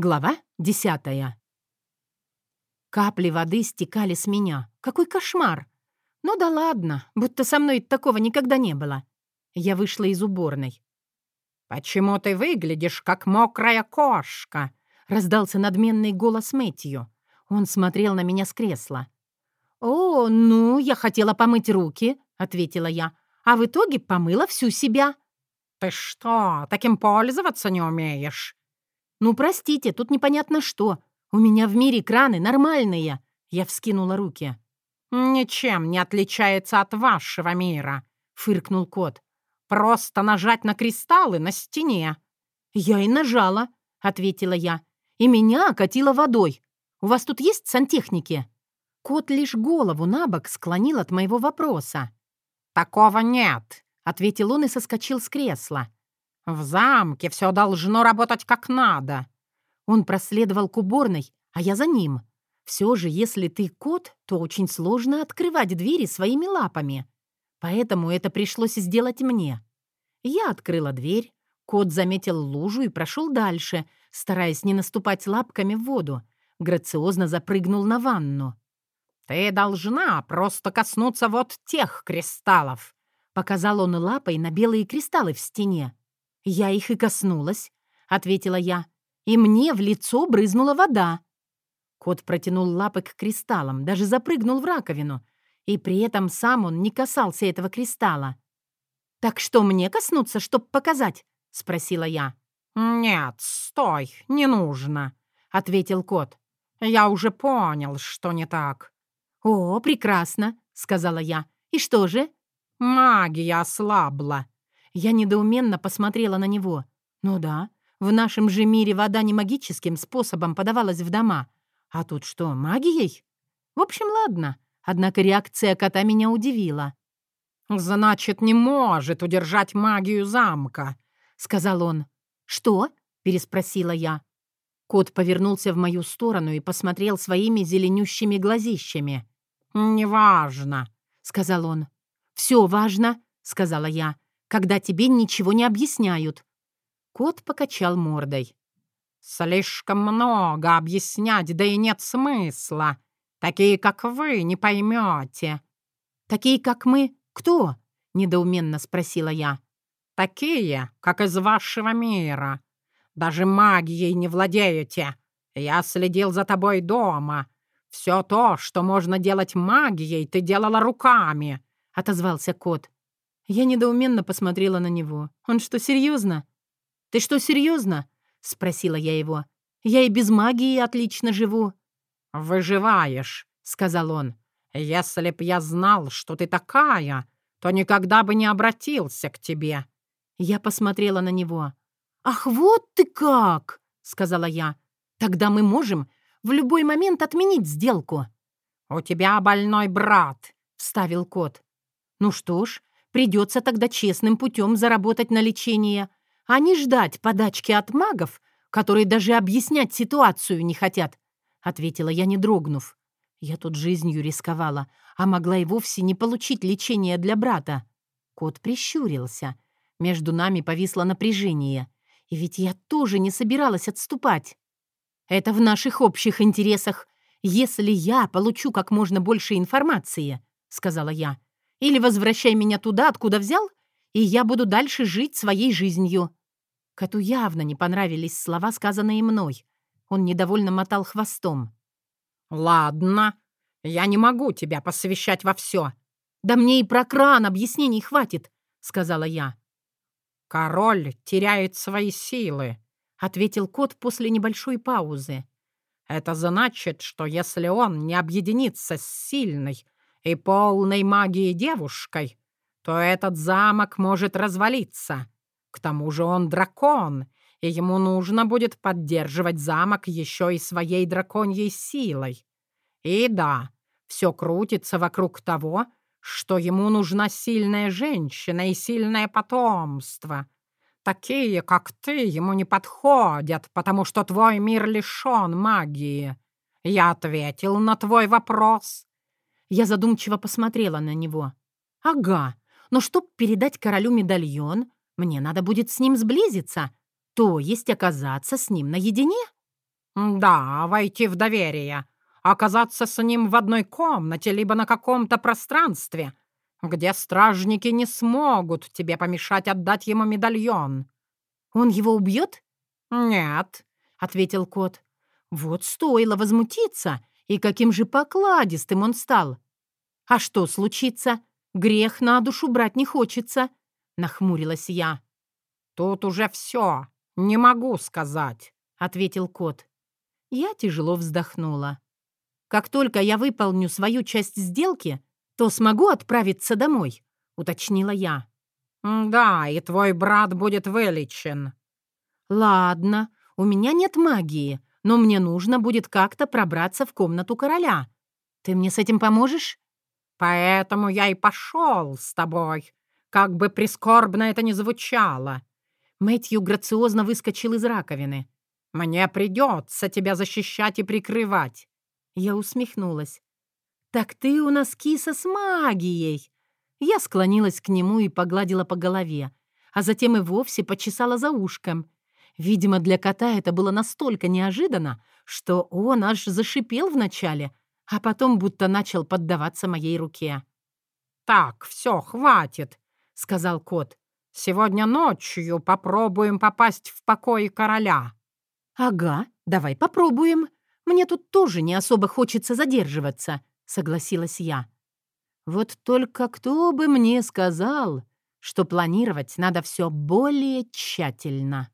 Глава десятая. Капли воды стекали с меня. Какой кошмар! Ну да ладно, будто со мной такого никогда не было. Я вышла из уборной. «Почему ты выглядишь, как мокрая кошка?» — раздался надменный голос Мэтью. Он смотрел на меня с кресла. «О, ну, я хотела помыть руки», — ответила я, «а в итоге помыла всю себя». «Ты что, таким пользоваться не умеешь?» «Ну, простите, тут непонятно что. У меня в мире краны нормальные». Я вскинула руки. «Ничем не отличается от вашего мира», — фыркнул кот. «Просто нажать на кристаллы на стене». «Я и нажала», — ответила я. «И меня окатило водой. У вас тут есть сантехники?» Кот лишь голову на бок склонил от моего вопроса. «Такого нет», — ответил он и соскочил с кресла. «В замке все должно работать как надо». Он проследовал к уборной, а я за ним. Все же, если ты кот, то очень сложно открывать двери своими лапами. Поэтому это пришлось сделать мне. Я открыла дверь, кот заметил лужу и прошел дальше, стараясь не наступать лапками в воду. Грациозно запрыгнул на ванну. «Ты должна просто коснуться вот тех кристаллов», — показал он лапой на белые кристаллы в стене. «Я их и коснулась», — ответила я, «и мне в лицо брызнула вода». Кот протянул лапы к кристаллам, даже запрыгнул в раковину, и при этом сам он не касался этого кристалла. «Так что, мне коснуться, чтоб показать?» — спросила я. «Нет, стой, не нужно», — ответил кот. «Я уже понял, что не так». «О, прекрасно», — сказала я. «И что же?» «Магия ослабла», я недоуменно посмотрела на него. Ну да, в нашем же мире вода не магическим способом подавалась в дома. А тут что, магией? В общем, ладно. Однако реакция кота меня удивила. «Значит, не может удержать магию замка», — сказал он. «Что?» — переспросила я. Кот повернулся в мою сторону и посмотрел своими зеленющими глазищами. «Неважно», — сказал он. «Все важно», — сказала я когда тебе ничего не объясняют». Кот покачал мордой. «Слишком много объяснять, да и нет смысла. Такие, как вы, не поймете». «Такие, как мы? Кто?» — недоуменно спросила я. «Такие, как из вашего мира. Даже магией не владеете. Я следил за тобой дома. Все то, что можно делать магией, ты делала руками», — отозвался кот. Я недоуменно посмотрела на него. «Он что, серьезно? «Ты что, серьезно? спросила я его. «Я и без магии отлично живу». «Выживаешь», — сказал он. «Если б я знал, что ты такая, то никогда бы не обратился к тебе». Я посмотрела на него. «Ах, вот ты как!» — сказала я. «Тогда мы можем в любой момент отменить сделку». «У тебя больной брат», — вставил кот. «Ну что ж, Придется тогда честным путем заработать на лечение, а не ждать подачки от магов, которые даже объяснять ситуацию не хотят», — ответила я, не дрогнув. Я тут жизнью рисковала, а могла и вовсе не получить лечение для брата. Кот прищурился. Между нами повисло напряжение. И ведь я тоже не собиралась отступать. Это в наших общих интересах, если я получу как можно больше информации, — сказала я. Или возвращай меня туда, откуда взял, и я буду дальше жить своей жизнью». Коту явно не понравились слова, сказанные мной. Он недовольно мотал хвостом. «Ладно, я не могу тебя посвящать во все». «Да мне и про кран объяснений хватит», — сказала я. «Король теряет свои силы», — ответил кот после небольшой паузы. «Это значит, что если он не объединится с сильной, и полной магии девушкой, то этот замок может развалиться. К тому же он дракон, и ему нужно будет поддерживать замок еще и своей драконьей силой. И да, все крутится вокруг того, что ему нужна сильная женщина и сильное потомство. Такие, как ты, ему не подходят, потому что твой мир лишен магии. Я ответил на твой вопрос. Я задумчиво посмотрела на него. «Ага, но чтоб передать королю медальон, мне надо будет с ним сблизиться, то есть оказаться с ним наедине». «Да, войти в доверие, оказаться с ним в одной комнате либо на каком-то пространстве, где стражники не смогут тебе помешать отдать ему медальон». «Он его убьет?» «Нет», — ответил кот. «Вот стоило возмутиться, и каким же покладистым он стал. А что случится? Грех на душу брать не хочется», — нахмурилась я. «Тут уже все, не могу сказать», — ответил кот. Я тяжело вздохнула. «Как только я выполню свою часть сделки, то смогу отправиться домой», — уточнила я. «Да, и твой брат будет вылечен». «Ладно, у меня нет магии, но мне нужно будет как-то пробраться в комнату короля. Ты мне с этим поможешь?» «Поэтому я и пошел с тобой, как бы прискорбно это ни звучало». Мэтью грациозно выскочил из раковины. «Мне придется тебя защищать и прикрывать». Я усмехнулась. «Так ты у нас киса с магией!» Я склонилась к нему и погладила по голове, а затем и вовсе почесала за ушком. Видимо, для кота это было настолько неожиданно, что он аж зашипел вначале, а потом будто начал поддаваться моей руке. «Так, все, хватит», — сказал кот. «Сегодня ночью попробуем попасть в покой короля». «Ага, давай попробуем. Мне тут тоже не особо хочется задерживаться», — согласилась я. «Вот только кто бы мне сказал, что планировать надо все более тщательно».